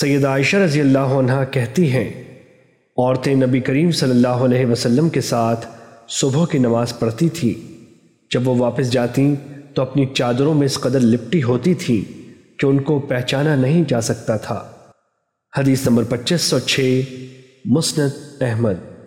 سید عائشہ رضی اللہ عنہ کہتی ہیں، عورتیں نبی کریم صلی اللہ علیہ وسلم کے ساتھ صبح کی نماز پڑھتی تھی جب وہ واپس جاتیں تو اپنی چادروں میں اس قدر لپٹی ہوتی تھی کہ ان کو پہچانا نہیں جا سکتا تھا۔ حدیث نمبر پچیس سو چھ، مسند احمد۔